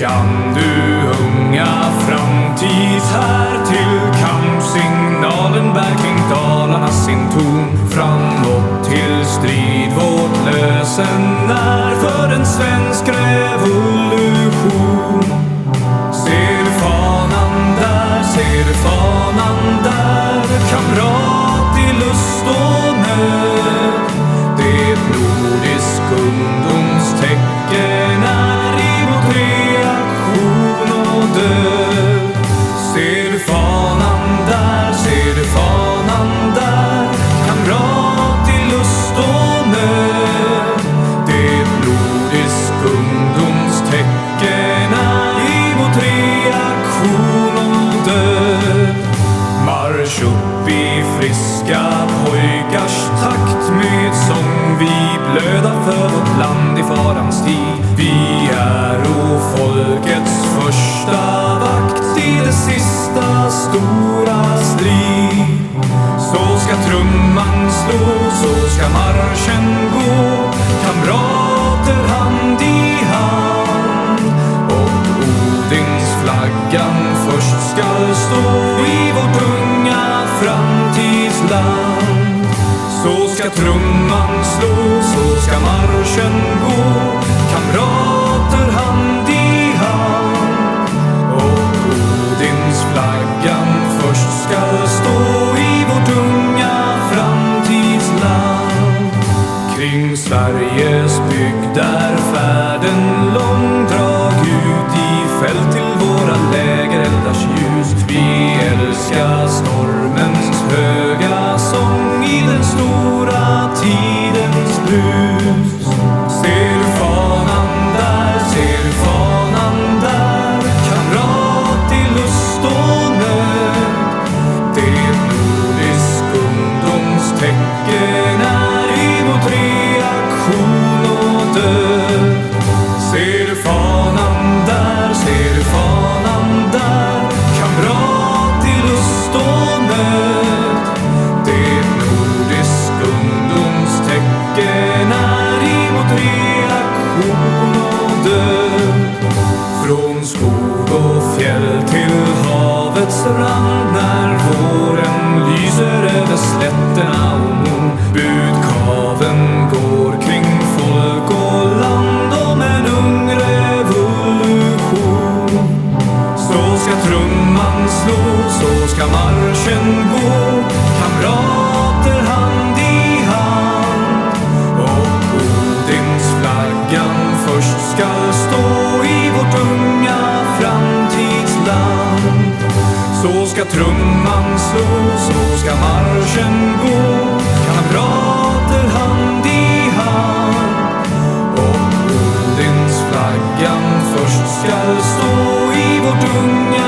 kan du unga framtidshär till kampsignalen? Bär kring Dalarna sin ton framåt till strid. Vårt lösen är för en svensk revolution. Friska pojkars takt med sång vi blöda för vårt land i farans tid. Vi är o folkets första vakt i det sista stora strid. Så ska trumman slå, så ska marschen gå, kamrater hand i hand. Och Odinsflaggan först skall stå i vårt unga land. Så ska trumman slå, så ska marschen gå, kamrater hand i hand. Och Odinsflaggan först ska stå i vårt unga framtidsland. Kring Sveriges bygd är färden lång stora tidens brus och till havets rand när våren lyser över slätterna så, så ska marschen gå. Kamrater hand i hand. Om Odins flaggan först skall stå i vårt unga